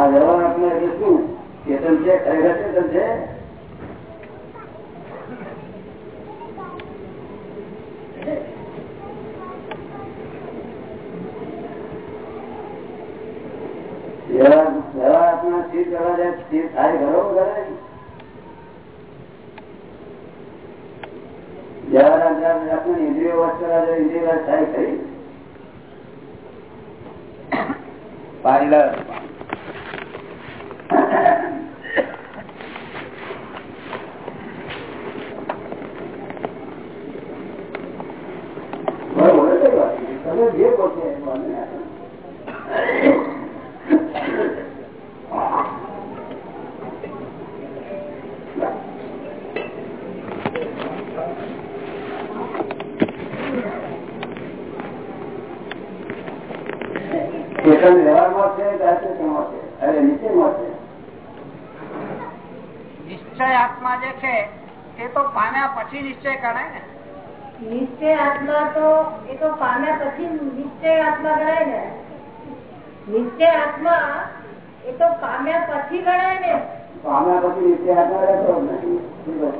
આ વ્યવહાર આપણે એટલે શું? ચેતન છે, ખરેખર ચેતન છે? વ્યવહાર થાય ખરો કરે આપનાર ઇન્દ્રિયો વસ્ત કરવા જાય વાત થાય ખરી? પાર્લર બરોબર કઈ વાત નથી. તમે જે કહો છો એ વાંધો નહીં. ચેતન વ્યવહારમાં છે કે અચેતનમાં છે અરે નીચેમાં છે નિશ્ચય આત્મા જે છે તે તો પામ્યા પછી નિશ્ચય ગણાય ને? નિશ્ચય આત્મા તો એ તો પામ્યા પછી નિશ્ચય આત્મા ગણાય ને. નિશ્ચય આત્મા એ તો પામ્યા પછી ગણાય ને. પામ્યા પછી નીચે હાથમાં રહેતો જ નથી. શું કહ્યું?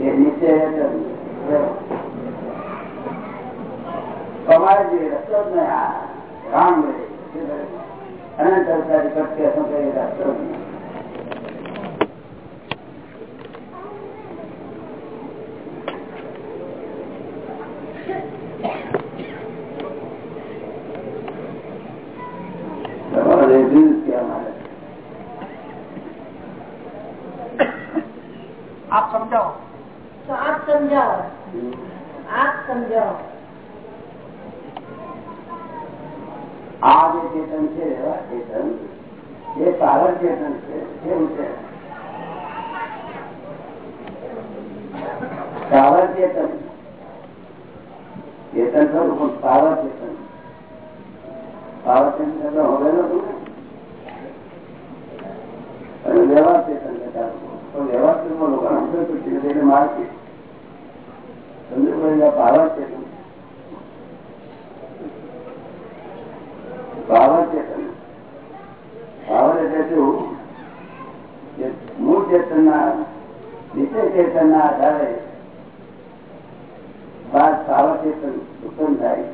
એ નીચે રહેતો જ નથી. તમારે જે રસ્તો જ નહીં આ શું કહે રસ્તો જ નહીં તમારે દિલ ત્યાં મારે આપ સમજાવો તો આપ સમજાવો આપ સમજાવો આ જે ચેતન છે આ ચેતન એ પાવર ચેતન છે કેવું છે પાવર ચેતન ચેતન ખરું પણ પાવર ચેતન પાવર ચેતન એટલે હવે નતું ને અને વ્યવહાર ચેતન કહેતા તો વ્યવહાર ચેતન લોકો સમજો તો ધીરે ધીરે મારતી સમજો ભાઈ આ પાવર ચેતન પાવર ચેતન પાવર એટલે શું કે મૂળ ચેતન ના નીચે ચેતન ના આધારે બાદ પાવર ચેતન ઉત્પન્ન થાય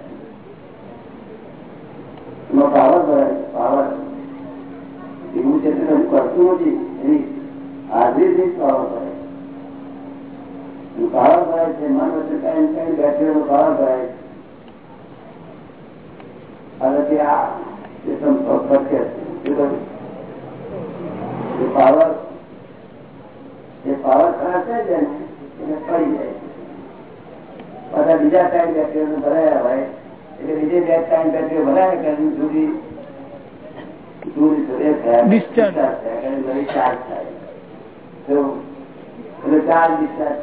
એમાં પાવર ભરાય પાવર એવું ચેતન હજુ કરતું નથી એની હાજરીથી જ પાવર ભરાય અને પાવર ભરાય છે મન વચ્ચે કઈ કઈ બેઠેલો પાવર ભરાય છે હવે કે આ છે? એ પાવર એ પાવર ખરાબ થઈ ને એટલે પડી જાય પાછા બીજા ટાઈમ બેટરીઓ ભરાયા હોય એટલે બીજે બે ટાઈમ બેટરીઓ ભરાય કે ચાર્જ ડિસ્ચાર્જ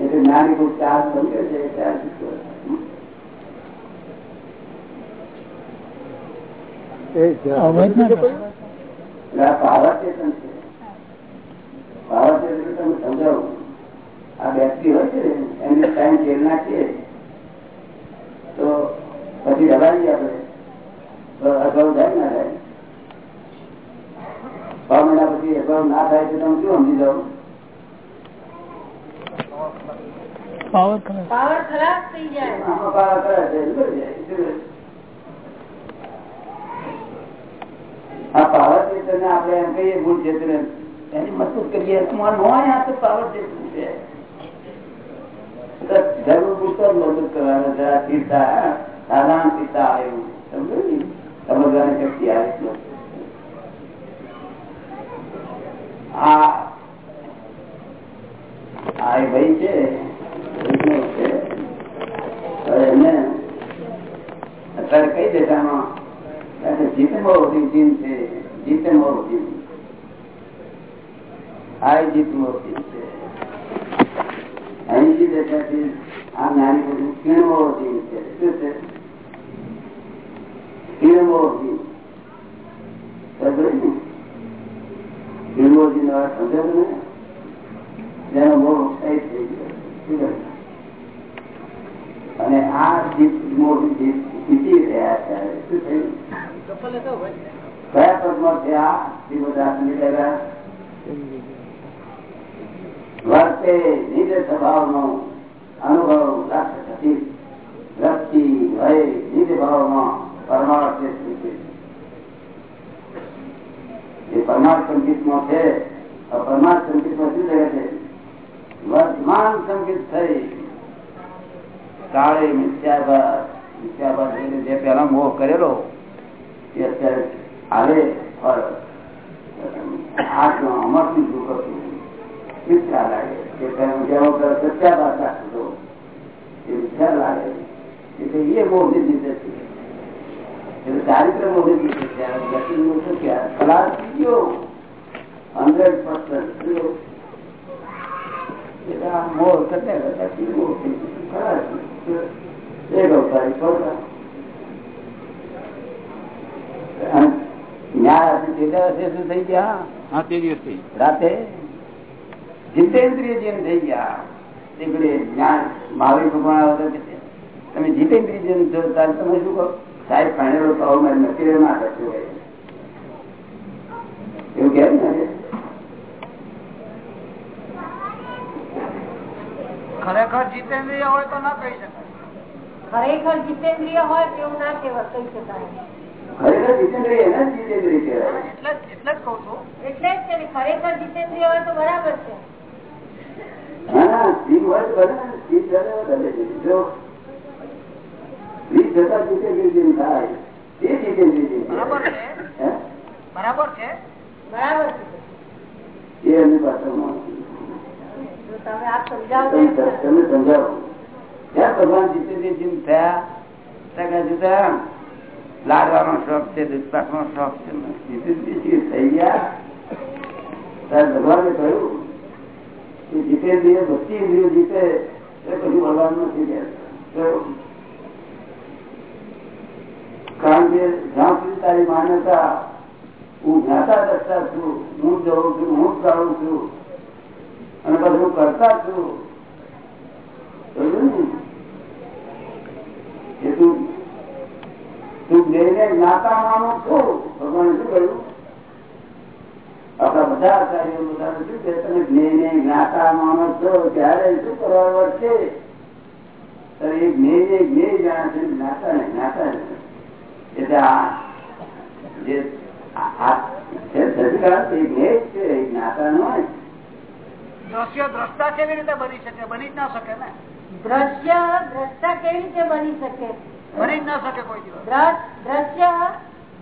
એટલે નાની કોઈ ચાર્જ બંધ કરે છે એ ચાર્જ discharge થાય. અવાજ ના કરે. એટલે આ હોય છે ટાઈમ નાખીએ તો પછી આપણે. અગાઉ જાય ના જાય છ મહિના પછી અગાઉ ના થાય તો તમે શું સમજી જાઓ? પાવર ખરાબ. થઈ જાય. આમાં પાવર કરે છે. જાય. શું કરે? આ આ તો પાવર છે. જરૂર પૂછતો મદદ કરવાનો આવ્યું સમજો ને? સમજવાની શક્તિ આવે ભાઈ છે અત્યારે કઈ દેખામાં જીત બહુ જીન છે. કિણવો જીન સમજાય ને? જીન બહુ ઉત્સાહિત થઈ ગયો. અને આ જીત મોટી જીત જીતી રહ્યા ત્યારે શું થયું? કયા પદમાં છે આ શ્રીમદાસની વર્તે નિજ સ્વભાવનો અનુભવ દ્રષ્ટિ ભય નિજ ભાવમાં પરમાર્થ એ પરમાર્થ સંગીતમાં છે. પરમાર્થ સંગીતમાં શું કહે છે? વર્તમાન સંગીત થઈ. કાળે મિથ્યાભાસ મિથ્યાભાસ જે પેલા મોહ કરેલો, એ અત્યારે આવે ફળ આઠનો અમરથી દુઃખ હતું. મિથ્યા લાગે કે તેનો જેવો સત્યાભાસ રાખતો એ મિથ્યા લાગે એટલે એ મોહની જીતે છે. એટલે ચારિત્ર મોહની જીતે છે. નું શું કે કલાસ ગયો હંડ્રેડ પર્સન્ટ એટલે આ મોહ થતા કરતા મોહ ગયો ખરા એક અવતારી છોડતા ન્યાય આપી તે દિવસે શું થઈ ગયા? હા રાતે? જીતેન્દ્રિય જેમ થઈ ગયા. જ્ઞાન મહાવીર ભગવાન આવતા કે છે, તમે જીતેન્દ્રિય જેમ છો ત્યારે તમે શું કહો? સાહેબ ભણેલો કહો મેં નક્કી ના કરશું એવું કેમ ને ખરેખર જીતેન્દ્રિય હોય તો ના કહી શકાય. ખરેખર જીતેન્દ્રિય હોય તેવું ના કહેવાય કહી શકાય. ખરેખર જીતેન્દ્રિય એને જ જીતેન્દ્રિય કહેવાય. એટલે જ એટલે જ કઉ છું. એટલે જ છે ને ખરેખર જીતેન્દ્રિય હોય તો બરાબર છે. ના ના સ્ત્રી હોય તો ભલે ને, સ્ત્રી જરા જો સ્ત્રી જતા જીતેન્દ્રિય થાય તે જીતેન્દ્રિય બરાબર છે? બરાબર છે? બરાબર છે. એ એમની જો તમે આપ સમજાવો તમે સમજાવો. ત્યાં ભગવાન જીતેન્દ્રજી જેમ થયા ત્યાં જુદા લાડવાનો શોખ છે દુષ્પાક નો શોખ છે ભગવાને કહ્યું કે જીતેન્દ્રિય ભક્તિ ઇન્દ્રિયો જીતે, એ ભગવાન નથી કારણ કે જ્યાં સુધી તારી માન્યતા હું જ્ઞાતા દસતા છું, હું જઉં છું, હું જ છું, અને બધું કરતા છું સમજ્યું ને? કે તું તું દેહને જ્ઞાતા માનો છો. ભગવાને શું કહ્યું? આપણા બધા આચાર્યો બધાને શું કહે? તમે જ્ઞેયને જ્ઞાતા માનો છો ત્યારે શું કરવા વળશે? ત્યારે એ જ્ઞેયને જ્ઞેય જાણે છે જ્ઞાતા ને જ્ઞાતા એટલે આ જે આ- આ છે સદકાળ તે જ્ઞેય છે જ્ઞાતા નો દ્રશ્ય દ્રષ્ટા કેવી રીતે બની શકે? બની જ ના શકે ને? દ્રશ્ય દ્રષ્ટા કેવી રીતે બની શકે? બની જ ના શકે કોઈ દિવસ. દ્રશ્ય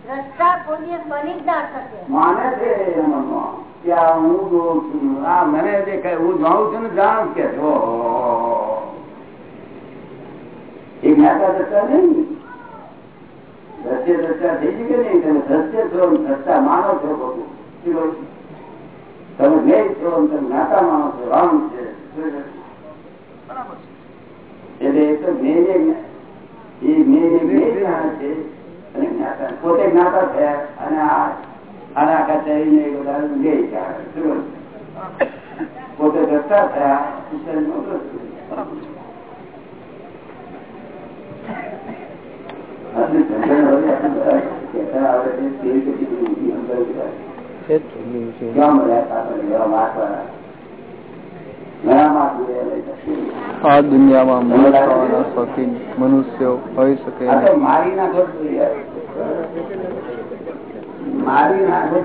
દ્રષ્ટા કોઈ દિવસ બની જ ના શકે. માને છે કે આ હું જોઉં છું. આ મને દેખાય હું જાઉં છું ને જાણું કે છો એ જ્ઞાતા દસતા નહીં. દ્રશ્ય દ્રષ્ટા થઈ ગયું કે નહીં. તમે દ્રશ્ય છો દ્રષ્ટા માનો છો બધું. તમે જ્ઞેય છો તમે જ્ઞાતા માનો છો. રામ છે. બરાબર એટલે એ તો જ્ઞેય પોતે જ્ઞાતા થયા અને આના શરીરને એ બધા? પોતે દ્રષ્ટા થયા આવે છે તે બધી ઊંધી કહેવાય. ક્યાં મળ્યા માર્ગ શકીએ. આ દુનિયામાં મનુષ્ય થવાના શોખીન મનુષ્યો હોઈ શકે મારી નાખો મારી નાખો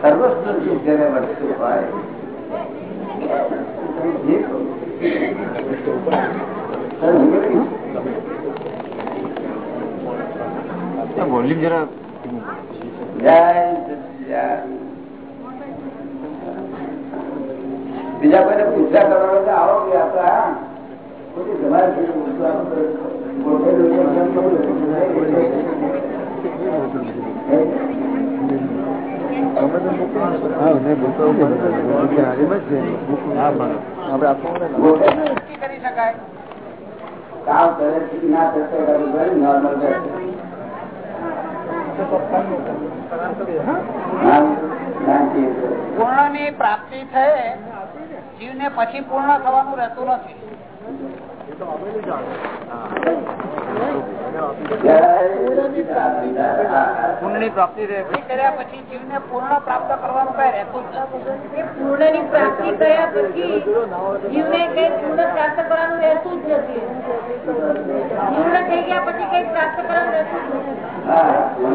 સર્વસ્વ જ્યારે હોય. વોલ્યુમ જરા જય. બીજા કોઈને પૂછા કરવાનો તો આવો કે શકાય કામ કરે ના થશે પડે, કરશે. પૂર્ણની પ્રાપ્તિ થઈ જીવ ને પછી પૂર્ણ થવાનું રહેતું નથી. પુણ્યની પ્રાપ્તિ કર્યા પછી જીવ પૂર્ણ પ્રાપ્ત કરવાનું પૂર્ણ કઈ પૂર્ણ પ્રાપ્ત કરવાનું રહેતું જ નથી. પૂર્ણ થઈ ગયા પછી કઈ પ્રાપ્ત કરવાનું રહેતું પણ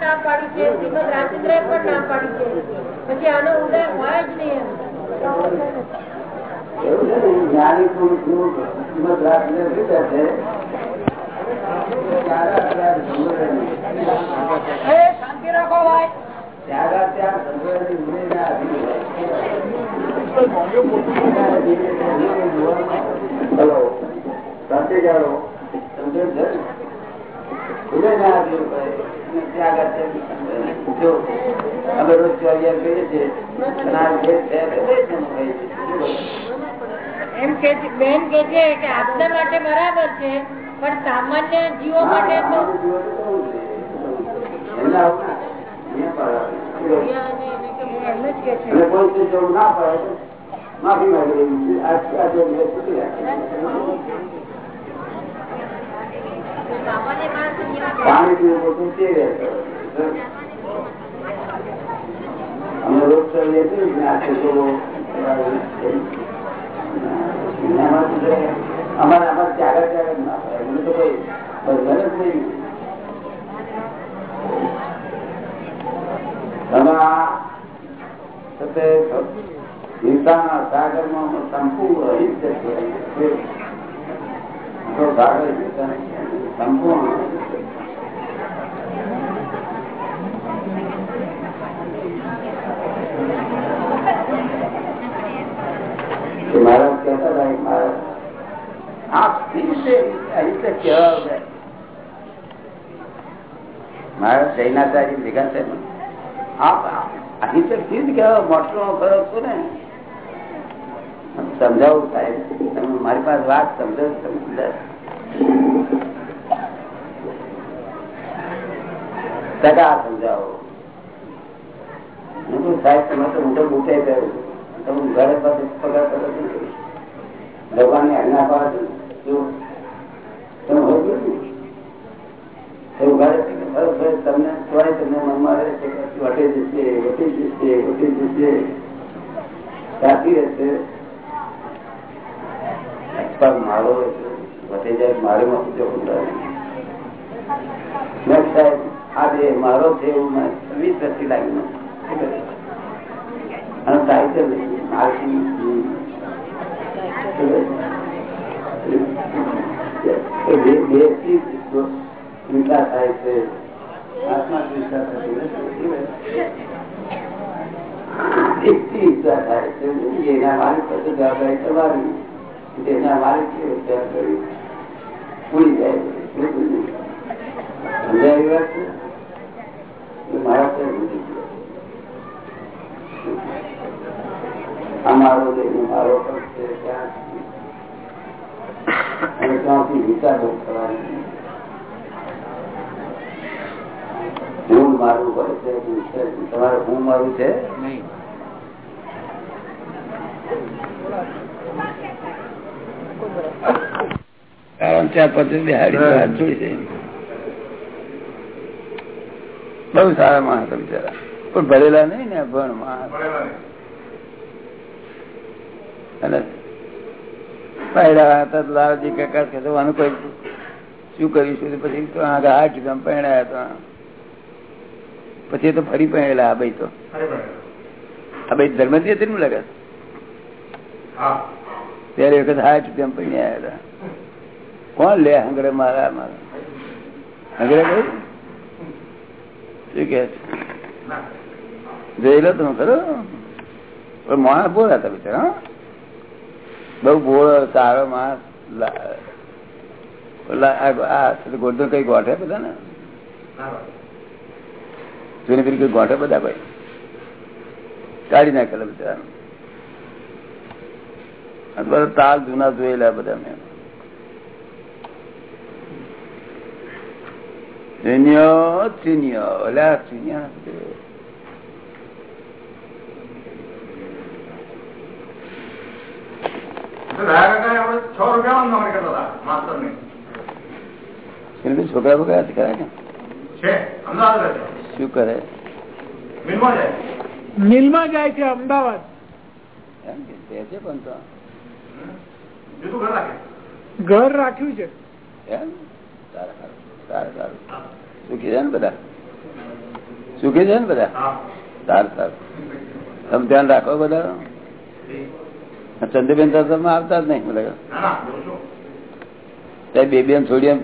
ના પાડી છે પણ ના પાડી છે પછી આનો ઉદય હોય જ નહીં જ્ઞાની છે ત્યાગા ત્યાગ સંગ્રહની. એ શાંતિ રાખો ભાઈ ત્યાગા ત્યાગ સંગ્રહની ઉમેદના આધીન હોય. હલો શાંતિ જાળો સમજણ છે ને? ઉમેદના આધીન હોય. અને ત્યાગા ત્યાગ સંગ્રહની. જો અમે રોજ દેશનું કહીએ છીએ. એમ કે બેન કે છે કે આપના માટે બરાબર છે પણ સામાન્ય જીવો માટે તો એમના નિયમ પાડવા. એમ જ કે છે અને કોઈ ચીજ એવું ના પડે તો માફી માંગી લેવી આ આ જે દિવસ છૂટી રાખે. પાણી પીવું બધું તે રહેશે. અમે રોજ સવારે એટલું જ નાખે તો એમાં તો જે અમારે અમારે ત્યાગા ત્યાગ ના પડે મને તો કોઈ સંપૂર્ણ સંપૂર્ણ અહિંસક. એ મહારાજ કહેતા હતા એક મહારાજ આ સ્થિર અહિંસક કહેવા મહારાજ જૈનાચાર્ય ભેગા છે ને આપ અહિંસક સ્થિર કહેવા મોટો ફરક છો ને સમજાવું સાહેબ તમે મારી પાસે વાત સમજો સમજો ટકા સમજાવો હું કહું, સાહેબ તમે તો હું તો બુટે પાસે પગાર કરો છો ભગવાનની આજ્ઞા પાડો એવું ઘરે તમને તોય તમને મનમાં રહે છે વટે જશે મારો જાય મારે માં જોખમ મેં સાહેબ, આ જે મારો છે એવું મેં વીસ વર્ષથી લાગ્યું અને સાહિત્ય માલકી ચિંતા થાય છે. આત્મા ચિંતા થતી એકથી ઈચ્છા થાય છે. એના માલિક પાસે જવાબદારી તમારી. એના માલિક જાય સમજાય વાત છે? મારા નથી અમારો દેહ મારો પણ છે ત્યાં અને ત્યાંથી વિચારો કરવાની. હું મારું હોય છે તમારે હું મારું છે? નહીં. બહુ સારા માણસ બિચારા. પણ ભરેલા નહીં ને ભણ માણસ. પહેલા હતા લાલજી કાકા તો શું કરીશું પછી તો આગળ આઠ ગામ હતા. પછી તો ફરી પહેરેલા આ ભાઈ તો. આ ભાઈ ધર્મજી હતી ને લાગે ત્યારે વખત રૂપિયા પૈને આવ્યા હતા. કોણ લે હંગડે મારા મારા? હંગડે કઈ શું કે જોયેલો તમે ખરો? માણસ બોલા હતા બિચારા હં? ગોળ આ- આ ગોળધન કઈ ગોઠે બધા ને જૂની પીરી કઈ ગોઠે બધા ભાઈ? કાઢી નાખેલા બધા બધા તાલ જૂના જોયેલા બધા મેં. સિનિયર સિનિયર ઓલા ચીનિયા છ રૂપિયા નોકરી કરતા હતા માસ્ટરની એટલે છોકરા બોકરા કરે ને છે અમદાવાદ છે. શું કરે? મિલમાં જાય. છે અમદાવાદ. એમ કે તે છે પણ તો. ઘર રાખ્યું છે. એમ? સારું સારું સારું સારું. સુખી છે ને બધા? સુખી છે ને બધા? સારું સારું. તમે ધ્યાન રાખો બધા તો તમે આવતા જ નહીં બધા બે બેન છોડી એમ.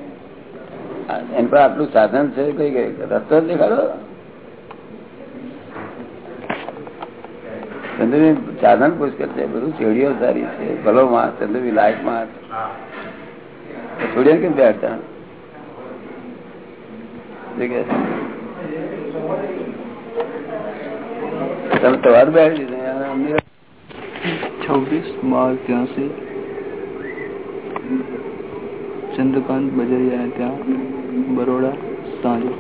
એની પર આટલું સાધન છે કઈ કઈ રસ્તો જ દેખાડો. ચંદ્રબેન સાધન પુષ્કળ છે બધું છેડીઓ સારી છે ભલો માં ચંદ્રબી લાયકમાં છોડીએ કેમ બેઠતા તમે તમારું બેઠી અમને છવ્વીસ બાર ત્યાંસી ચંદ્રકાંત બજરિયા ત્યાં બરોડા સાંજે.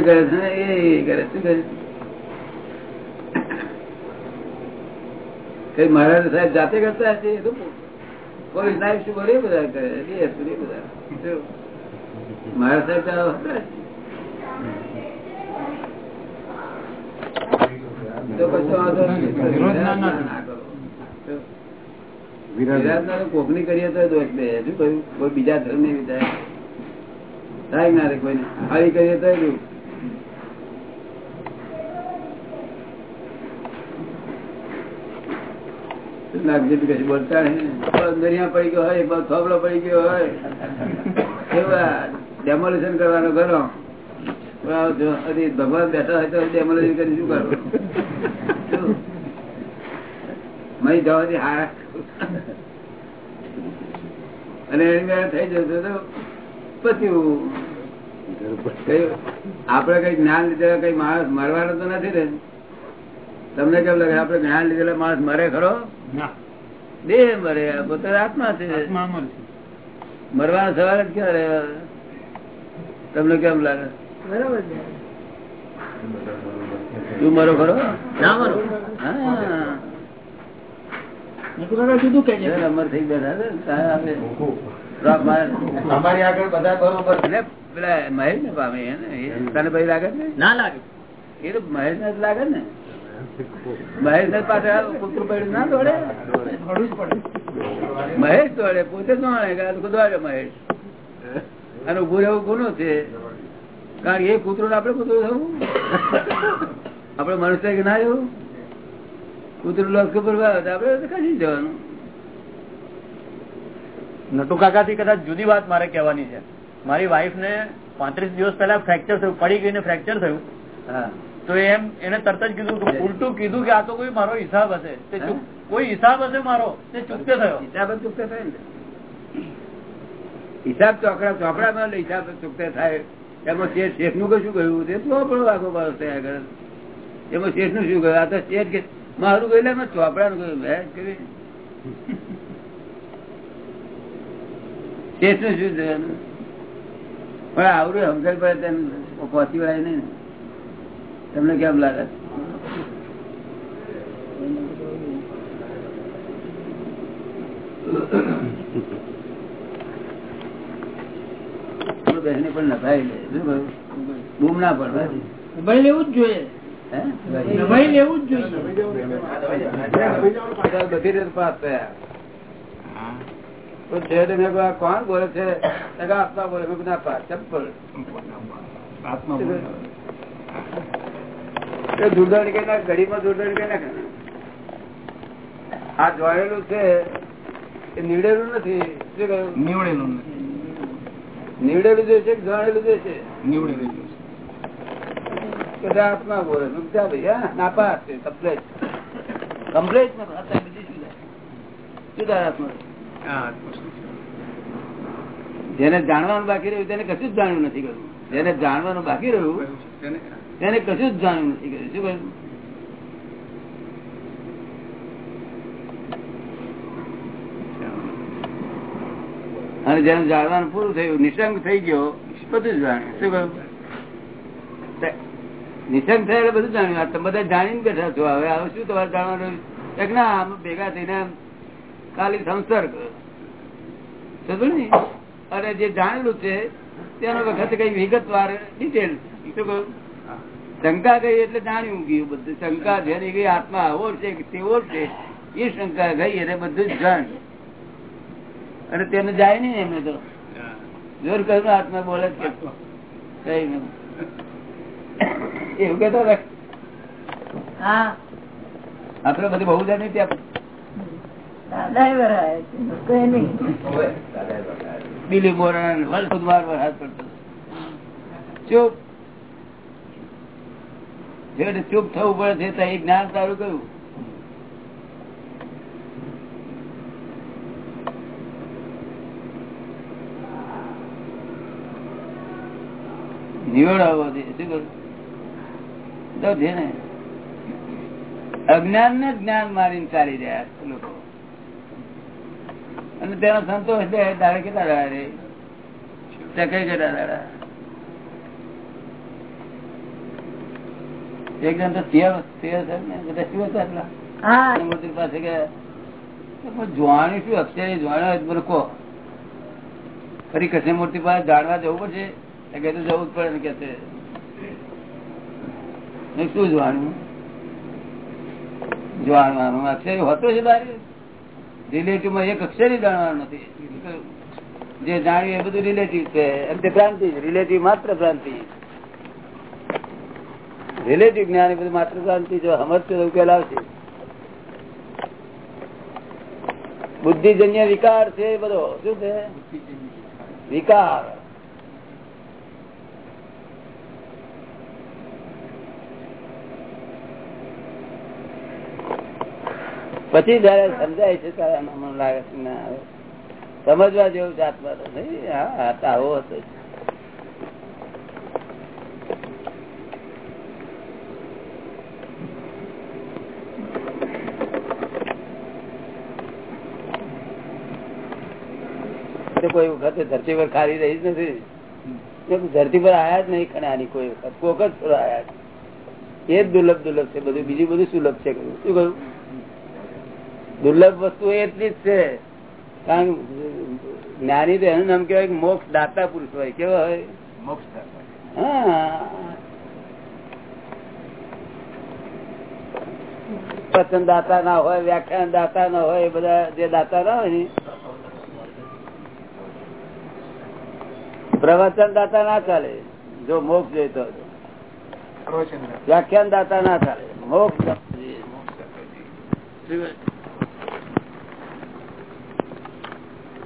કરે છે ને, એ કરે શું મહારાજ જાતે કરતા હશે? એ કોઈ સાહેબ શું કરે બધા કરે બધા. મહારાજ સાહેબ કોકની કરીએ તો દોષ બે શું કહ્યું કોઈ બીજા ધર્મની વિચાર થાય ના રે કોઈ આવી કરીએ તો નાગજી બોલતા દરિયા પડી ગયો હોય થોબડો પડી ગયો હોય. એવા ડેમોલેશન કરવાનું કરો. ભગવાન બેઠા હોય તો ડેમોલેશન કરી શું કરો મહી જવાથી હારા. અને એની થઈ જશે તો પછી આપડે કઈ જ્ઞાન લીધેલા કઈ માણસ મરવાનો તો નથી ને? તમને કેમ લાગે આપડે જ્ઞાન લીધેલા માણસ મરે ખરો? દેહ મરે પોતે આત્મા છે. મરવાનો સવાલ જ ક્યાં રહ્યો તમને કેમ લાગે? બરોબર તું મરો ખરો? ના મરો. મહેશ ને પામે એ તને ભાઈ લાગે ને? ના લાગે. એ તો મહેશ ને જ લાગે ને. મહેશ ને પાસે કૂતરું પડ્યું ના દોડે? મહેશ દોડે પોતે દોડે મહેશ? અને ઉભું રહેવું ગુનો છે? કારણ કે એ કૂતરો ને આપડે કૂતરું થવું? આપડે મનુષ્ય કે ના એવું કૂતરું લોક પર આપડે ખસી જવાનું નટુ કાકા થી કદાચ જુદી વાત મારે કહેવાની છે. મારી વાઈફ ને પાંત્રીસ દિવસ પહેલા ફ્રેક્ચર થયું પડી ગઈને ફ્રેક્ચર થયું. તો એમ એને તરત જ કીધું ઉલટું કીધું કે આ તો કોઈ મારો હિસાબ હશે. કોઈ હિસાબ હશે મારો? તે ચૂકતે થયો? હિસાબ ચૂકતે થાય ને. હિસાબ ચોકડા ચોપડામાં એટલે હિસાબ ચૂકતા થાય. એમાં શેઠ શેઠનું કશું કહ્યું તે પણ આગો પાછો થયા કરે એમાં શેઠનું શું કહ્યું આ તો શેઠ કે મારું કહ્યું એમાં ચોપડા નું કહ્યું મેં કરી. શેઠનું શું થયું પણ આવડું સમજણ પડે તેમ પહોંચી વળાય નહીં. તમને કેમ લાગે? બેસને પણ નભાઈ લે. શું કહ્યું? બૂમ ના પડવા ભાઈ લેવું જ જોઈએ. હે? ભાઈ લેવું જ જોઈએ. બધી રીતે પાસ થયા. તો છેવટે મેં કહ્યું, આ કોણ બોલે છે? આત્મા બોલે. ના પાસ ચપ્પલ આત્મા કે ના ઘડીમાં દૂરદર્શન કે ના? આ જોયેલું છે એ નીવડેલું નથી. શું કહ્યું? નીવડેલું નથી. નીવડેલું જે છે જાણેલું જે છે? નીવડેલું છે. કે જે બોલે મેં ભાઈ હા નાપાસ છે કમ્પ્લેટ કમ્પ્લેટ બીજી શું થાય? શું થાય આત્મા આ આત્મા શું છે? જેને જાણવાનું બાકી રહ્યું તેને કશું જ જાણ્યું નથી કર્યું. જેને જાણવાનું બાકી રહ્યું તેને કશું જ જાણ્યું નથી કર્યું. શું કહ્યું? અને જેનું જાણવાનું પૂરું થયું નિશંક થઈ ગયો, બધું જાણ્યું. શું કહ્યું? નિશંક બધું જાણ્યું. તમે બધા જાણીને બેઠા છો. હવે હવે શું તમારે જાણવાનું? એક ના, આમ ભેગા થઈને ખાલી સંસર્ગ. સમજો ને? અને જે જાણેલું છે, તેનો વખત કઈ વિગતવાર ડિટેલ શું કહ્યું? શંકા ગઈ એટલે જાણ્યું ગયું બધું. શંકા જેની ગઈ આત્મા આવો છે તેવો છે એ શંકા ગઈ એટલે બધું જ જાણ અને તેને જાય નઈ એમને તો. જોર કહ્યું હાથમાં બોલે જ કઈ નહીં. એવું કેતો આપડે બધી બહુ જાય નહીં. ત્યાં ચૂપ. થવું પડે છે ત્યાં એ જ્ઞાન તારું કયું નિવડાવો છે. શું કરું છે ને અજ્ઞાન ને જ્ઞાન મારીને ચાલી રહ્યા લોકો. અને તેનો સંતોષ દે તારે કેટલા દાડા રે? ટકે કેટલા દાડા? એક જણ તો સિંહ છે ને બધા હતા એટલા મૂર્તિ પાસે ગયા. જોવાનું શું અક્ષરે જોવાનું મને કહો. ફરી કૃષ્ણ મૂર્તિ પાસે જાણવા જવું પડશે? જવું પડે ને કે છે. શું જોવાનું? જાણવાનું અક્ષર હોતો છે તારે રિલેટિવમાં એક અક્ષર જાણવાનું નથી. જે જાણ્યું એ બધું રિલેટિવ છે. એમ તે ભ્રાંતિ રિલેટિવ માત્ર ભ્રાંતિ. રિલેટિવ જ્ઞાન એ બધું માત્ર ભ્રાંતિ જો સમજશે તો ઉકેલ આવશે. બુદ્ધિજન્ય વિકાર છે બધો. શું છે? વિકાર. પછી જયારે સમજાય છે ત્યારે મન લાગે છે, ના આવે સમજવા જેવું છે આત્મા તો નહીં, હા આવો હતો. કોઈ વખત ધરતી પર ખાલી રહી જ નથી. ધરતી પર આયા જ નહીં ખણાની કોઈ વખત. કોક જ આયા. એ જ દુર્લભ દુર્લભ છે, બધું, બીજું બધું સુલભ છે. શું કહ્યું? દુર્લભ વસ્તુ એટલી જ છે. કારણ જ્ઞાની તો એનું નામ કેવાય મોક્ષ દાતા પુરુષ હોય. કેવો હોય? મોક્ષ વચન દાતા ના હોય વ્યાખ્યાન દાતા ના હોય એ બધા જે દાતા ના હોય ને. પ્રવચન દાતા ના ચાલે. જો મોક્ષ જોઈતો વ્યાખ્યાન દાતા ના ચાલે. મોક્ષ જોઈએ. લે આ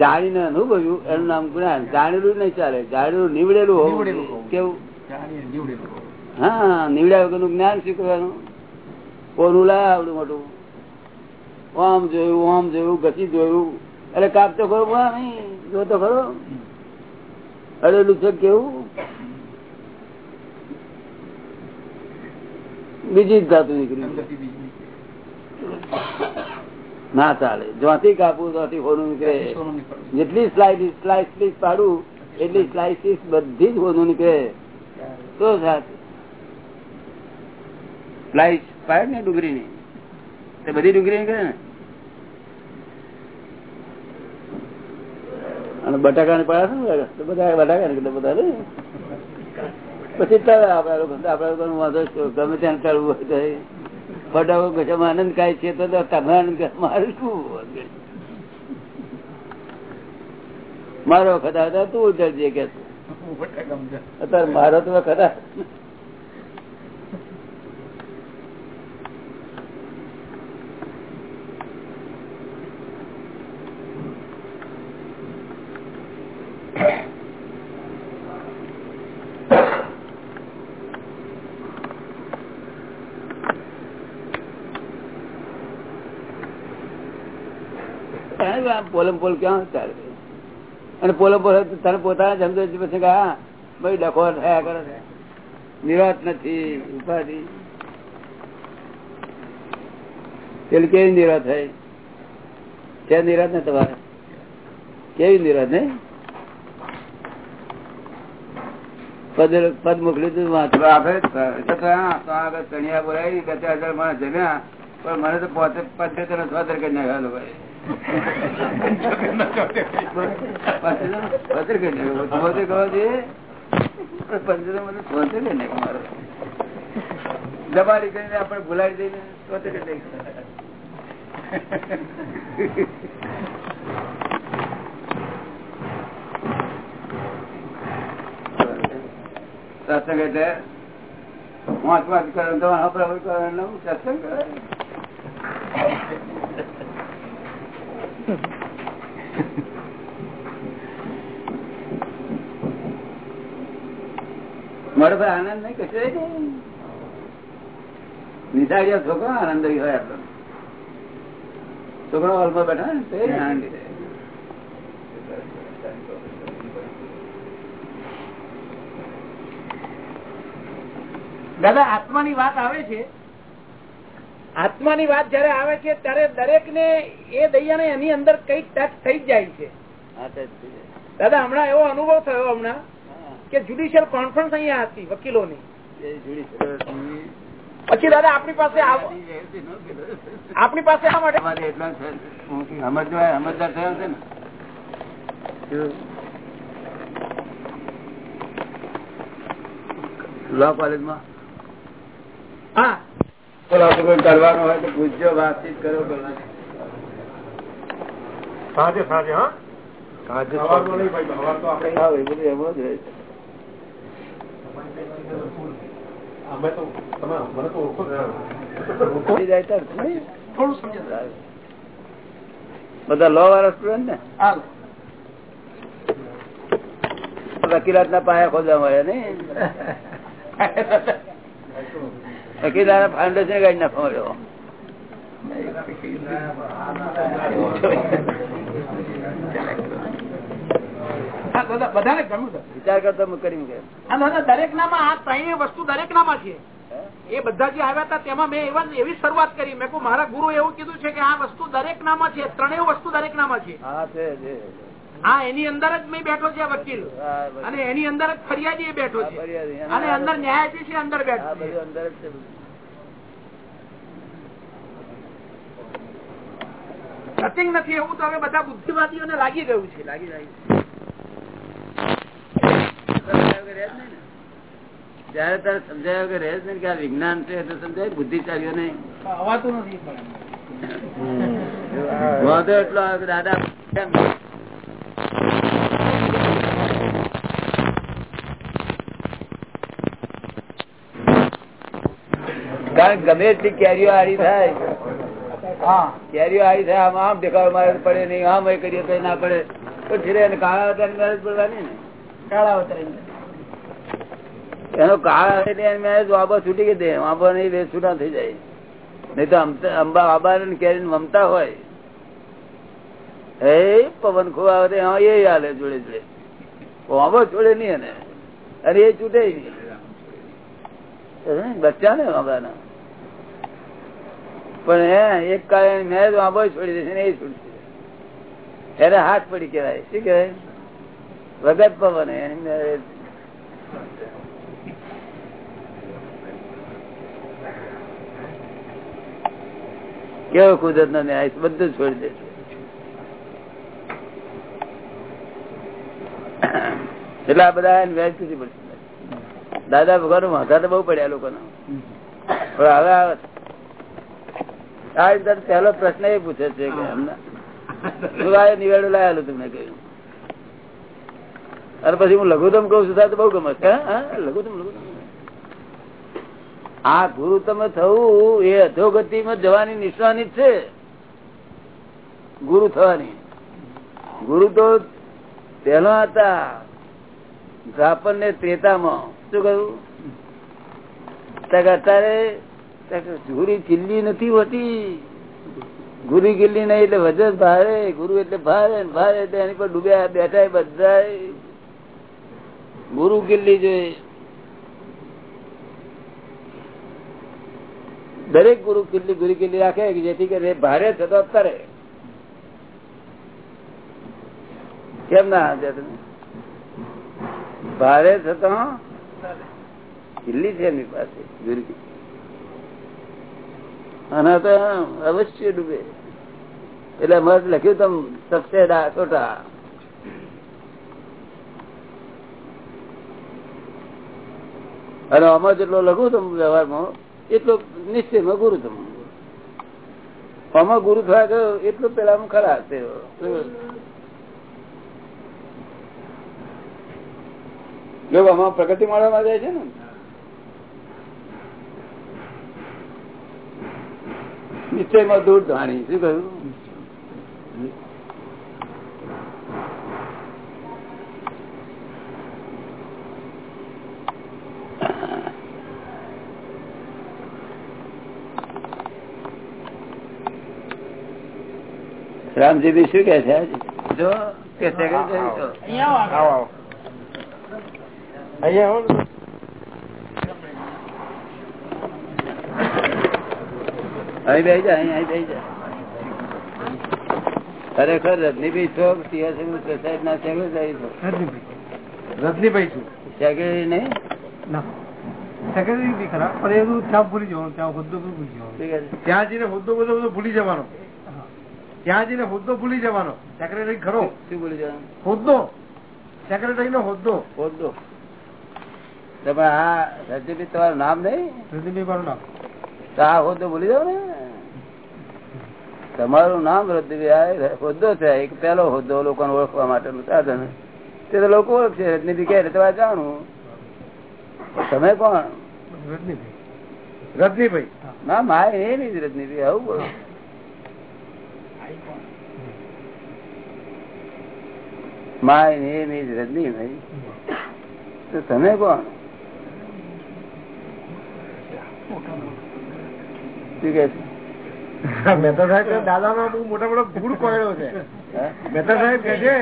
જાણીને અનુભવ્યું એનું નામ જ્ઞાન. જાણેલું નહીં ચાલે. જાણેલું નીવડેલું હોવું કેવું? હા નીવડ્યા વગરનું જ્ઞાન શીખવાનું. કોનું લાય આવડું મોટું. આમ જોયું આમ જોયું ઘસી જોયું. એટલે કાપ તો ખરો જો તો ખરો. અડેલું છે કેવું? બીજી જ ધાતુ નીકળી ના ચાલે. જ્યાંથી કાપવું ત્યાંથી હોનું નીકળે. જેટલી સ્લાઇસ સ્લાઇસ સ્લીસ પાડું એટલી સ્લાઇસીસ બધી જ હોનું નીકળે. તો સ્લાઇસ પાડે ને ડુંગળી ની બધી ડુંગળી નીકળે ને? અને બટાકા ને પડે છે ને બધા? બટાકા નીકળે બધા ને? પછી તળે આપડા આપડા વાંધો ગમે ત્યાં તળવું હોય તો એ આનંદ કાય છે તો તમે આનંદ મારું શું મારો વખત આવે તું ઉતરજે કે. અત્યારે મારો તો વખત આવે. કાંઈ આ પોલમ પોલ ક્યાં ચાલે અને પોલમ પોલ તને પોતાને સમજો છે પછી હા, ભાઈ ડખો થયા કરે નિરાત નથી, ઉપાધિ. પેલી કેવી નિરાત થાય છે નિરાત ને તમારે? કેવી નિરાત નહીં? પદ પદ મોકલ્યું તું વાંચો. આપે તો તો આગળ ચણિયા બોલાવી બે હજાર માણસ જમ્યા, પણ મને તો પોતે પંચોતેર સ્વાતર તરીકે નાખ્યા લોકોએ દબાડી કરીને આપણે ભૂલાવી દઈને સ્વાતર કરી સત્સંગ એટલે વાંચ વાંચ કરે તો આપણે સત્સંગ કરે મારો ભાઈ આનંદ નહીં કશું નિશાળીઓ છોકરો આનંદ હોય આપણો. છોકરો હોલમાં બેઠા તો આનંદ દાદા આત્માની વાત આવે છે. આત્માની વાત જયારે આવે છે ત્યારે દરેક ને એ દૈયા ને એની અંદર કંઈક ટચ થઈ જ જાય છે. દાદા હમણાં એવો અનુભવ થયો હમણાં કે જ્યુડિશિયલ કોન્ફરન્સ અહીંયા હતી વકીલોની. એ પછી દાદા આપણી પાસે આપણી પાસે આ માટે સમજદાર થયો છે ને? લો કોલેજમાં હા. કોઈ કરવાનું હોય તો પૂછજો વાતચીત કરો સાંજે સાંજે હા? સાંજે બધું. અમે તો તમે મને તો ઓળખો? થોડું સમજો લો વાળા સ્ટુડન્ટ ને. વકીલાત ના પાયા ખોદવા મળે ને વકીલાત ફાઉન્ડેશન કાઢી નાખવા મળ્યો બધાને ગમ્યું વિચાર કરતો કરી મૂકે. હા, દાદા દરેક નામાં આ ત્રણેય વસ્તુ દરેક નામાં છે એ બધા જે આવ્યા હતા તેમાં મેં એવા એવી શરૂઆત કરી. મેં મારા ગુરુ એવું કીધું છે કે આ વસ્તુ દરેક નામાં છે ત્રણેય વસ્તુ દરેક નામાં છે. હા છે. હા એની અંદર જ મેં બેઠો છે વકીલ. અને એની અંદર જ ફરિયાદી બેઠો છે. અને અંદર ન્યાયાધીશ અંદર બેઠો છે. અંદર જ છે. નથી એવું તો હવે બધા બુદ્ધિવાદીઓને લાગી ગયું છે. લાગી રહ્યું છે સમજાય વગર રહે જ નહીં ને. જયારે તારે સમજાય વગર રહે જ નહીં કે આ વિજ્ઞાન છે તો સમજાય બુદ્ધિશાળીઓ નહીં. હવાતું નથી એટલો દાદા કેમ? કારણ ગમે તે કેરીઓ હારી થાય કેરીઓ હારી થાય આમ આમ દેખાવ મારે પડે નહીં આમ એ કરીએ તો ના પડે. તો ધીરે એને કાળા અવતાર મેરેજ પડવાની ને. કાળા અવતાર એનો કાળ મેરેજ વાબા છૂટી ગઈ દે વાબા નહીં છૂટા થઈ જાય. નહીં તો અંબા વાબા ને કેરી મમતા હોય. એ પવન આવે હા, એ હાલે જોડે જોડે. વાબો છોડે નહીં એને. અરે, એ છૂટે નહીં. બચ્ચા ને વાબાના પણ હે, એક કાળે તો આંબો છોડી દેશે ને એ છૂટશે. એને હાથ પડી કહેવાય. શું કહેવાય? વગત પવન એની કેવો કુદરત નો ન્યાય બધું છોડી દે છે એટલે આ બધા વ્યાજ સુધી પડશે. દાદા ભગવાન વાંધા તો બહુ પડ્યા લોકો પણ હવે આવે આ રીતે પહેલો પ્રશ્ન એ પૂછે છે કે એમના નિવેડું લાયેલું તમને કહ્યું. અને પછી હું લઘુત્તમ કઉ છું તો બહુ ગમે છે. લઘુત્તમ લઘુત્તમ. આ ગુરુતમ થવું એ અધોગતિ માં જવાની નિશાની છે. ગુરુ થવાની. ગુરુ તો પેલા હતા. દ્વાપર ને ત્રેતામાં. શું કહ્યું? અત્યારે ગુરી કિલ્લી નથી હોતી. ગુરુ કિલ્લી નહીં એટલે વજન ભારે, ગુરુ એટલે ભારે ભારે એટલે એની પર ડૂબ્યા બેઠા બધા ગુરુ કિલ્લી જોઈએ દરેક ગુરુ કિલ્લી ગુરુ કિલ્લી રાખે જેથી કરીને ભારે થતો કરે કેમ ના ભારે થતો કિલ્લી છે એમની પાસે ગુરુ અને તો અવશ્ય ડૂબે. એટલે મત લખ્યું તમ સબસેડા છોટા અને આમાં જેટલો લખું તમ વ્યવહારમાં, એટલો નિશ્ચયમાં ગુરુ તમ આમાં ગુરુ થવા ગયો એટલું પેલા ખરા જો આમાં પ્રગતિ મળવા જાય છે ને? નિશ્ચયમાં દૂર ધાણી શું કહ્યું? રામજી શું કે છે આજે? જો કે કે છે અહીં ખરેખર રજનીભાઈ છો ટીઆરસી સોસાયટી ના સેક્રેટરી છો. રજનીભાઈ. છું. સેક્રેટરી નહીં? સેક્રેટરી ખરા પણ એનું ત્યાં ભૂલી જવાનું ત્યાં હોદ્દો ભૂલી જવાનું? ત્યાં જઈને હોદ્દો બધો બધો ભૂલી જવાનો. ત્યાં જઈને હોદ્દો ભૂલી જવાનો. સેક્રેટરી ખરો. શું બોલી જવાનું? હોદ્દો. સેક્રેટરી નો હોદ્દો. હોદ્દો. તમે હા રજનીભાઈ તમારું નામ નહીં? રજનીભાઈ મારું નામ. તો આ હોદ્દો ભૂલી જાવ ને. તમારું નામ રજનીભાઈ હોદ્દો છે. એક પેલો હોદ્દો લોકોને ઓળખવા માટેનું સાધન. તે તો લોકો ઓળખશે રજનીભી કહે તમારે જાણવું. તમે કોણ? રજનીભાઈ રજનીભાઈ ના માય એ નહીં રજનીભાઈ આવું બોલો. માય ને રજનીભાઈ તો તમે કોણ? મહેતા સાહેબ દાદા નો બહુ મોટો મોટો ભૂલ કોયડો છે. મહેતા સાહેબ કે છે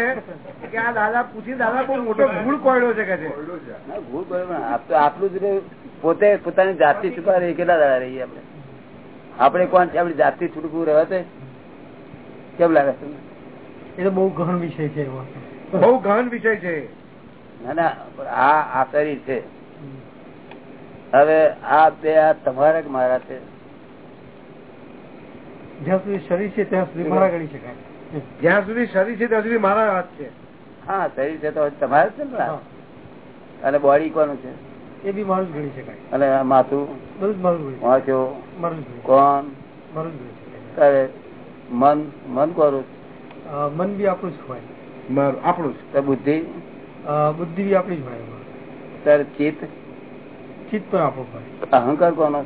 કે આ દાદા પૂછી દાદા બહુ મોટો ભૂલ કોયડો છે કે છે. ભૂલ તો આટલું જ પોતે પોતાની જાતિ છુપા રહી. કેટલા દાદા રહીએ આપણે? આપણે કોણ છે આપણી જાતિ છૂટકું રહે છે? કેમ લાગે છે તમને? એ તો બહુ ગહન વિષય છે બહુ ગહન વિષય છે. ના ના આ આ શરીર છે. હવે આ બે આ તમારા કે મારા છે. જ્યાં સુધી શરીર છે ત્યાં સુધી મારા ગણી શકાય. જ્યાં સુધી શરીર છે ત્યાં સુધી મારા હાથ છે. હા શરીર છે તો તમારે છે ને અને બોડી કોનું છે? એ બી મારું જ ગણી શકાય. અને માથું? બધું જ મારું જ ગણી વાંચો મારું જ કોણ? મારું જ ગણી શકાય. મન? મન કોરું? મન બી આપણું જ હોય આપણું જ. બુદ્ધિ? બુદ્ધિ બી આપણી જ હોય ત્યારે ચિત્ત? ચિત્ત પણ આપવો પડે અહંકાર કોનો?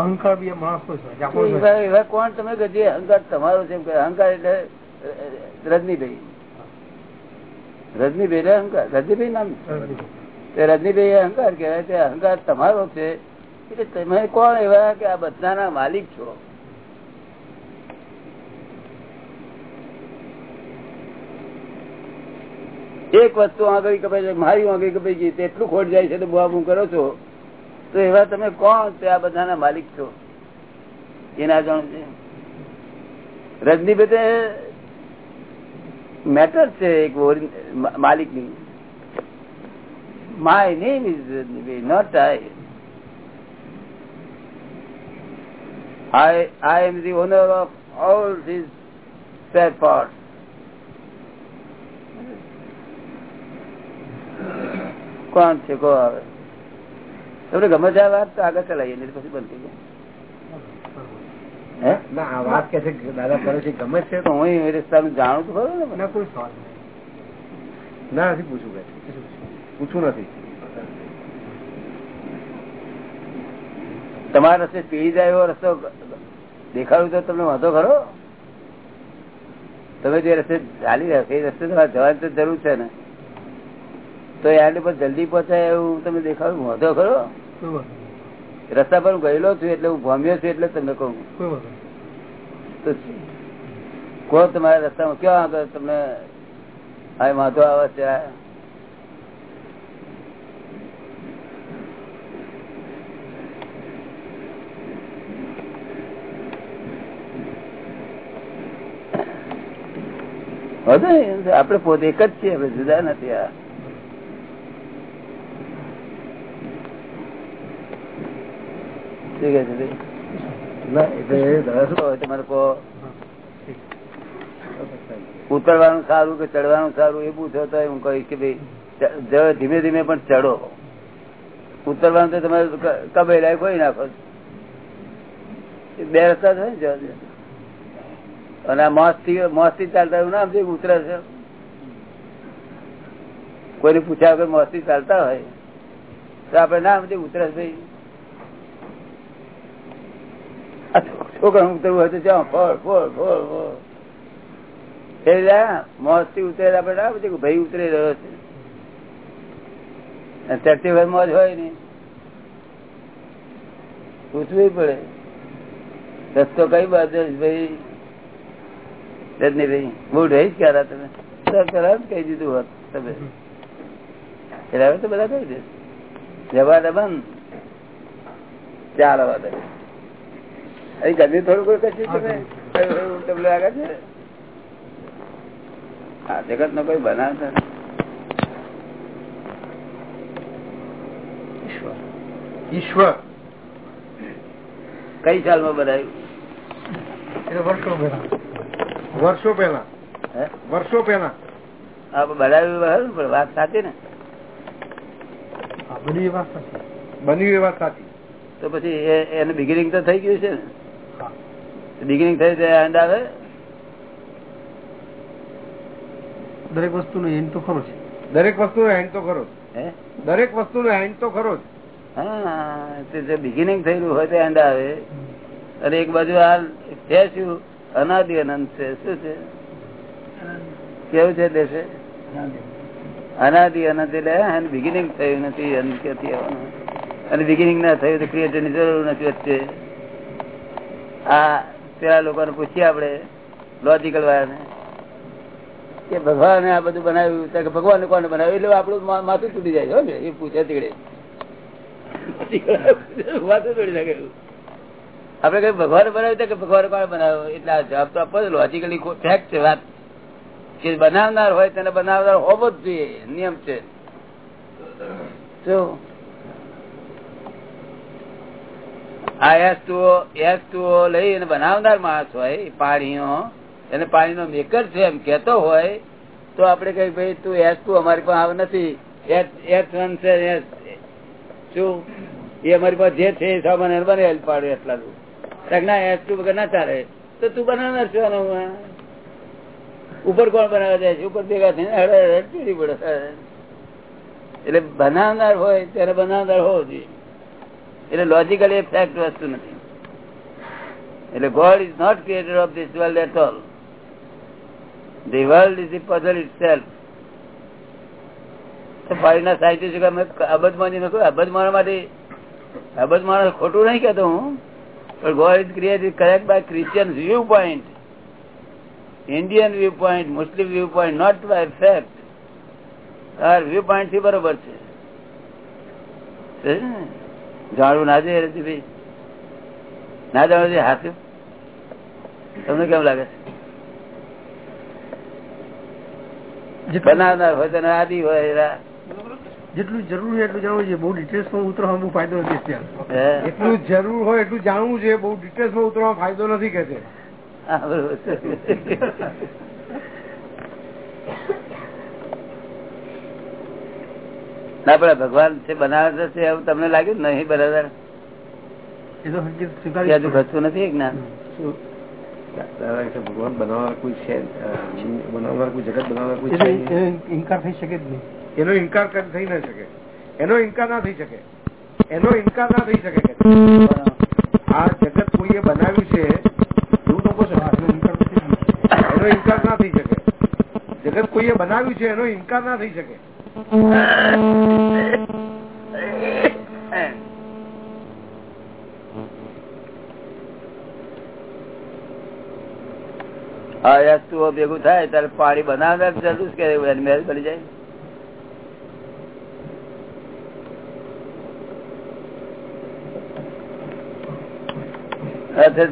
અહંકાર બી માણસો એવા કોણ? તમે જે અહંકાર તમારો છે અહંકાર એટલે રજનીભાઈ. રજનીભાઈ અહંકાર. રજનીભાઈ નામ તે રજનીભાઈ એ અહંકાર કહેવાય. તે અહંકાર તમારો છે. એટલે તમે કોણ એવા કે આ બધાના માલિક છો? એક વસ્તુ આગળ કપાઈ જાય મારી આગળ કપાઈ ગઈ તેટલું ખોટ જાય છે તો બુઆ બુ કરો છો. તો એવા તમે કોણ તે આ બધાના માલિક છો. એના ના છે. રજની બધે મેટર છે એક માલિકની My name is Rajnibai, not I. I, am the owner of all these. કોણ છે કો આવે. તમને ગમે છે વાત તો આગળ ચલાવીએ નહીં પછી બંધ થઈ જાય. હે? ના આ વાત કે છે કે દાદા કરે છે ગમે છે. તો હું એ રસ્તાનું જાણું તો ખરું ને મને ના કોઈ સવાલ નહીં. ના નથી પૂછવું નથી. તમારા રસ્તે પીડી જાય એવો રસ્તો દેખાડું તો તમને વાંધો ખરો? તમે જે રસ્તે ચાલી રહ્યા એ રસ્તે તમારે જવાની તો જરૂર છે ને. તો યાર પર જલ્દી પહોંચાય એવું તમે દેખાડું? વાંધો ખરો? રસ્તા પર હું ગયેલો છું એટલે હું ભમ્યો છું એટલે તમને કહું. તો કહો તમારા રસ્તામાં કયો આગળ તમને આ વાંધો આવે છે? આપડે. પોતે એક જ છીએ જુદા નથી આ ઠીક છે ઠીક. ના એટલે એ દાદા શું હોય તમારે કહો ઉતરવાનું સારું કે ચડવાનું સારું, એ પૂછો તો હું કહીશ કે ભાઈ ધીમે ધીમે પણ ચડો. ઉતરવાનું તો તમારે કબે કબેલા કોઈ નાખો. બે રસ્તા છે ને અને આ મોસથી થી ચાલતા એવું નામ છે કે ઉતરે છે. કોઈને પૂછ્યા વગર મોસ ચાલતા હોય, તો આપડે નામ છે ઉતરે ભાઈ આ છોકરા ઉતરવું હોય તો જ્યાં ફળ ફળ ફળ ફળ રસ્તો કઈ બાજુ ભાઈ? રજનીભાઈ મૂળ રહી જ ક્યારે તમે? સર કરાવ કહી દીધું હોત તમે. એટલે હવે તો બધા કહી દે. જવા દે બંધ. ચાલ હવા. દે અહીં ગરમી થોડું કોઈ કશું તમે? તમને લાગે છે? આ જગત નો કોઈ બનાવ ઈશ્વર. કઈ સાલમાં બનાવ્યું? વર્ષો પેલા વર્ષો પેલા બનાવ્યું પણ વાત સાચી ને? બની એ વાત સાચી. તો પછી એ- એનું બિગિનિંગ તો થઈ ગયું છે ને? બિગિનિંગ થઈ જાય એન્ડ આવે? દરેક વસ્તુનો એન્ડ તો ખરો છે દરેક વસ્તુનો એન્ડ તો ખરો છે દરેક વસ્તુ નો એન્ડ તો ખરો છે હા તે જે બિગિનિંગ થયેલું હોય તો એન્ડ આવે. અને એક બાજુ આ છે શું અનાદિ અનંત છે. શું છે? કેવું છે દેશે છે? અનાદિ. અનંત એટલે એનું બિગિનિંગ થયું નથી અંત ક્યાંથી આવવાનું? અને બિગિનિંગ ના થયું તો ક્રિએટરની જરૂર નથી વચ્ચે. આ પેલા લોકોને પૂછીએ આપણે લોજિકલ વાળાને. કે ભગવાને આ બધું બનાવ્યું કે ભગવાન કોને બનાવ્યું? એટલે આપણું માથું તૂટી જાય ને એ પૂછે તીકડે. માથું તૂટી શકે આપડે કઈ ભગવાન બનાવ્યું કે ભગવાન કોને બનાવ્યો? એટલે આ જવાબ તો આપવો લોજિકલી ફેક્ટ છે વાત. કે બનાવનાર હોય તેને બનાવનાર હોવો જ જોઈએ નિયમ છે. શું આ એસ્તુઓ એસ્તુઓ લઈ અને બનાવનાર માણસ હોય, પાણીઓ, એને પાણીનો મેકર છે એમ કેતો હોય, તો આપડે કઈ ભાઈ તું એસ્તુ અમારી પાસે આવ નથી. શું? એ અમારી પાસે જે છે એ સામાન એને બનાવેલ પાડે એટલા તું કાંઈક ના એસ ટુ વગર ના ચાલે. તો તું બનાવનાર છું આનો ઉપર? કોણ બનાવવા જાય છે? ઉપર ભેગા થઈને હળે હળે પડે. એટલે બનાવનાર હોય, ત્યારે બનાવનાર હોવો જોઈએ. એટલે લોજિકલ ફેક્ટ વસ્તુ નથી. એટલે God is not creator of this world at all the world is the puzzle itself ફોરીના સાહિત્ય અબજ માની નથી અબજ માણસ માટે, અબજ માણસ ખોટું નહીં કહેતો હું, પણ God is created correct by Christian viewpoint Indian viewpoint Muslim viewpoint not by fact view પોઈન્ટથી બરોબર છે? જાણવું ના જોઈએ રતિભાઈ ના જાણવું જોઈએ હાથ તમને કેમ લાગે બનાવનાર હોય તો આદિ હોય જેટલું જરૂર હોય એટલું જાણવું જોઈએ. બહુ ડિટેલ્સમાં ઉતરવામાં બહુ ફાયદો નથી અત્યારે. એટલું જરૂર હોય એટલું જાણવું જોઈએ. બહુ ડિટેલ્સમાં ઉતરવામાં ફાયદો નથી કે છે હા, બરોબર છે. ના પણ ભગવાન છે બનાવે છે એવું તમને લાગ્યું નહીં બરાબર. હજુ ખસતું નથી જ્ઞાન? ભગવાન બનાવવા કોઈ છે? બનાવનાર કોઈ જગત બનાવનાર કોઈ છે ઇન્કાર થઈ શકે જ નહીં. એનો ઇનકાર થઈ ના શકે. એનો ઇનકાર ના થઈ શકે. એનો ઇન્કાર ના થઈ શકે. આ જગત કોઈએ બનાવ્યું છે એવું તો કહો એનો ઇન્કાર ના થઈ શકે. જગત કોઈએ બનાવ્યું છે એનો ઇન્કાર ના થઈ શકે. વસ્તુઓ ભેગું થાય, ત્યારે પાણી બનાવનાર જરૂર કે મહેલ બની જાય?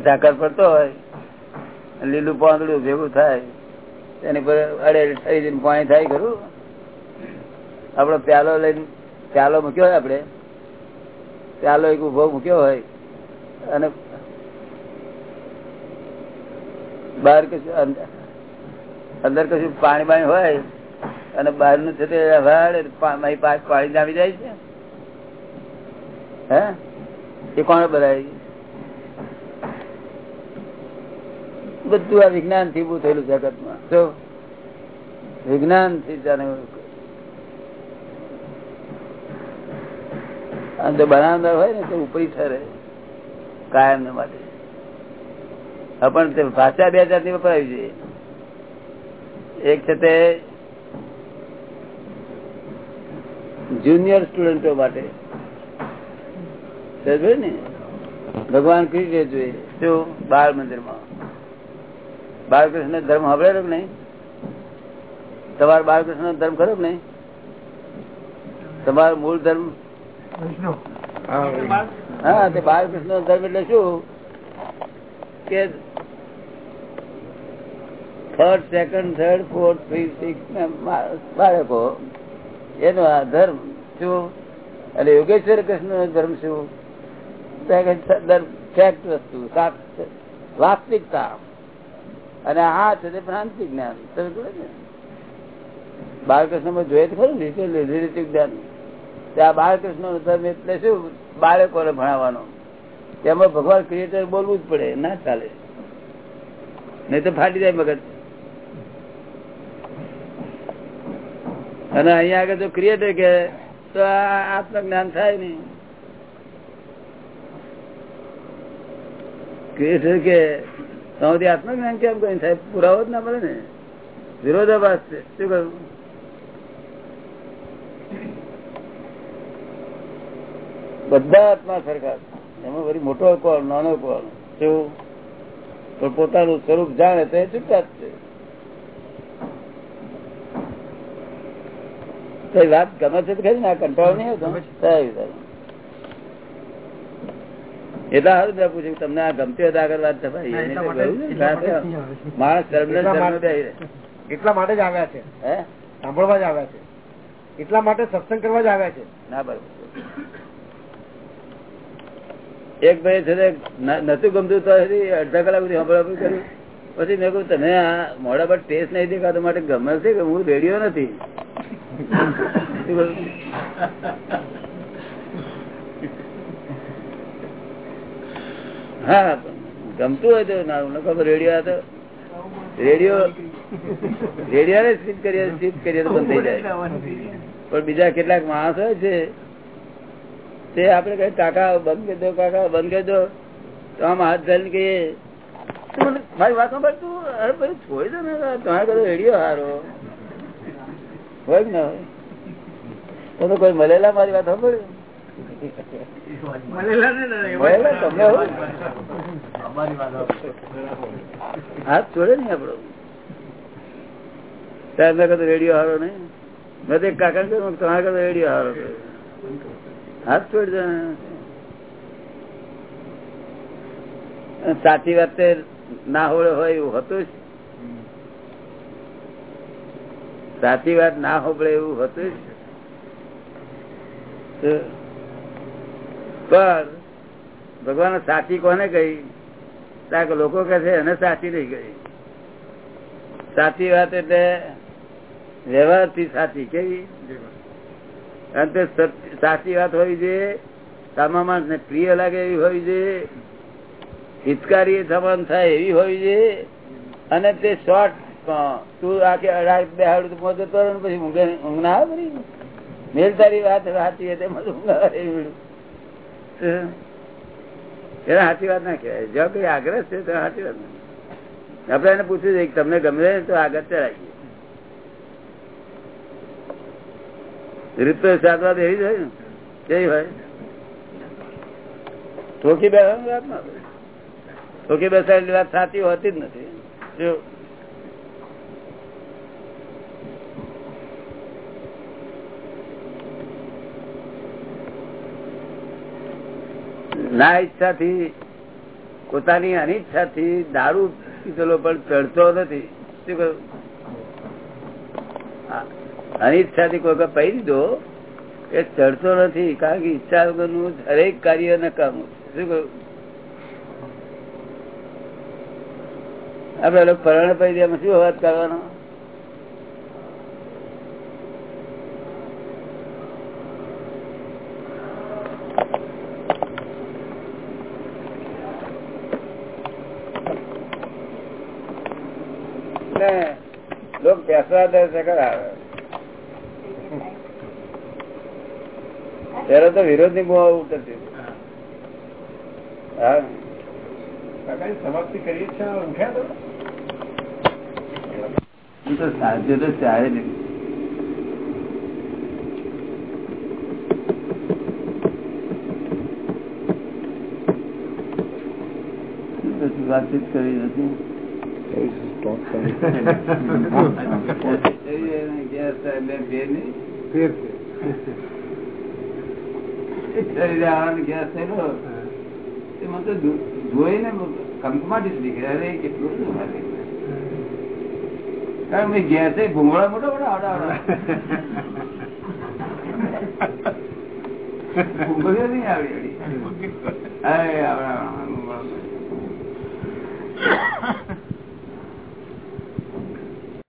ઝાકર પડતો હોય, લીલું પાંદડું ભેગું થાય, એની પર અડે થઈ પાણી થાય ખરું? આપડે પ્યાલો લઈને પ્યાલો મૂક્યો હોય આપડે, પ્યાલો એક ઊભો મૂક્યો હોય અને બહાર કશું અંદર- કશું પાણી પાણી હોય અને બહારનું છે તે પા- મારી પાણી જામી જાય છે? હે? એ કોને બધાય બધું આ વિજ્ઞાનથી ઉભું થયેલું જગતમાં વિજ્ઞાનથી જાણે અને જો બનાવનાર હોય ને તો ઉપરી ઠરે કાયમ માટે. પણ ભાષા બે જાતની વપરાવી જોઈએ એક છે તે જુનિયર સ્ટુડન્ટો માટે. ને? ભગવાન કૃષ્ણ જોઈએ શું બાળ મંદિરમાં. બાળકૃષ્ણ ધર્મ કે નહીં? તમારો બાળકૃષ્ણ ધર્મ ખરો નહીં? તમારો મૂળ ધર્મ હા ધર્મ એટલે શું? કે third second third fourth three six બાળકો, એનો આ ધર્મ શું? અને યોગેશ્વર કૃષ્ણ નો ધર્મ શું વાસ્તવિકતા. અને આ છે તે ભ્રાંતિ જ્ઞાન. તમે બાળકૃષ્ણમાં જોઈએ તો ખરું રિલેટિવ જ્ઞાન. બાળકૃષ્ણ એટલે શું? બાળકોને ભણાવવાનો. તેમાં ભગવાન ક્રિએટર બોલવું જ પડે, ના ચાલે. નહીં તો ફાટી જાય મગજ. અને અહીંયા આગળ જો ક્રિએટર કે તો આત્મ જ્ઞાન થાય નહીં. ક્રિએટર કે તમારી આત્મજ્ઞાન કેમ કઈ થાય? પુરાવો જ ના મળે ને. વિરોધાભાસ છે. શું કહ્યું? બધા આત્મા સરખા એમાં વળી મોટો કોણ નાનો કોણ? શું? પણ પોતાનું સ્વરૂપ જાણે તો એ છૂટા જ છે. વાત ગમે છે ખરી ને કંટાળો નહીં આવતો. એટલે સારું મેં પૂછ્યું તમને આ ગમતી હોય આગળ વાત થવાય માણસ. એટલા માટે જ આવ્યા છે. હે? સાંભળવા જ આવ્યા છે. એટલા માટે સત્સંગ કરવા જ આવ્યા છે. ના બરોબર. એક ભાઈ છે નતું ગમતું તો અડધા કલાક સુધી સાંભળવા કર્યું. પછી મેં કહ્યું તમે આ મોડા પર ટેસ્ટ નહીં દેખાતો માટે ગમે છે કે હું રેડિયો નથી? હા, ગમતું હોય તો ના ખબર રેડિયો આ તો, રેડિયો રેડિયો ને સ્વીચ કરીએ સ્વીચ કરીએ તો બંધ થઈ જાય. પણ બીજા કેટલાક માણસ હોય છે તે આપડે કઈ કાકા બંધ કરી દો કાકા બંધ કરી દો. તો આમ હાથ ધરીને કહીએ મારી વાત સાંભળ તું? અરે પછી છોડી દો ને તમારે કદો રેડિયો હારો. હોય ને હોય તો કોઈ મળેલા મારી વાત ખબર મળેલા હાથ છોડે નઈ આપડો સાહેબ મેં કદો રેડિયો હારો નહીં. મેં તો એક કાકા કહ્યું તમારે કદો રેડિયો હારો. હાથ છોડી સાચી વાત ના હોય એવું હતું સાચી વાત ના હોબળે એવું હતું પણ ભગવાન સાચી કોને કહી? કારણ કે લોકો કહે છે એને સાચી નહીં કહી. સાચી વાત એટલે વ્યવહારથી સાચી કેવી? અને તે સાચી વાત હોવી જોઈએ ને પ્રિય લાગે એવી હોવી જોઈએ હિતકારી સમાન થાય એવી હોવી જોઈએ અને તે શોર્ટ તું આખે અઢાર બે હાડું મોજો તો પછી ઊંઘ ઊંઘ ના આવે મેલ તારી વાત સાચી હતી મને ઊંઘ આવે એને સાચી વાત ના કહેવાય. જો કઈ આગ્રહ છે, તો સાચી વાત ના આપડે એને પૂછ્યું છે તમને ગમે તો આગળ ચડાવીએ રીત તો એવી જ હોય કેવી હોય? ઠોકી બેસવાની વાત ના. ઠોકી બેસાડેલી વાત સાચી હોતી જ નથી. ના ઈચ્છાથી, પોતાની અનિચ્છાથી દારૂ પીધેલો પણ ચડતો નથી. શું કહ્યું? અનિચ્છાથી કોઈ વખત પહી દીધો એ ચડતો નથી, કારણ કે ઈચ્છા વગરનું દરેક કાર્ય નકામું. શું કહ્યું આપડે પરણ પહી એમાં શું વાત કરવાનો? લોક પેસવા દે આવે? ત્યારે તો વિરોધની બહુ ઉતરતી હા. સમાપ્તિ કરીએ છીએ તો? એ તો સાધ્ય નહીં વાતચીત કરી નથી. ગેસ એટલે બે નહીં શરીરે આવવાનો ગેસ એ અરે, કેટલું કે ગેસે ભૂંગળા મોટો મોટો આવડા ભૂંગળીઓ નહીં આવડા આવડા.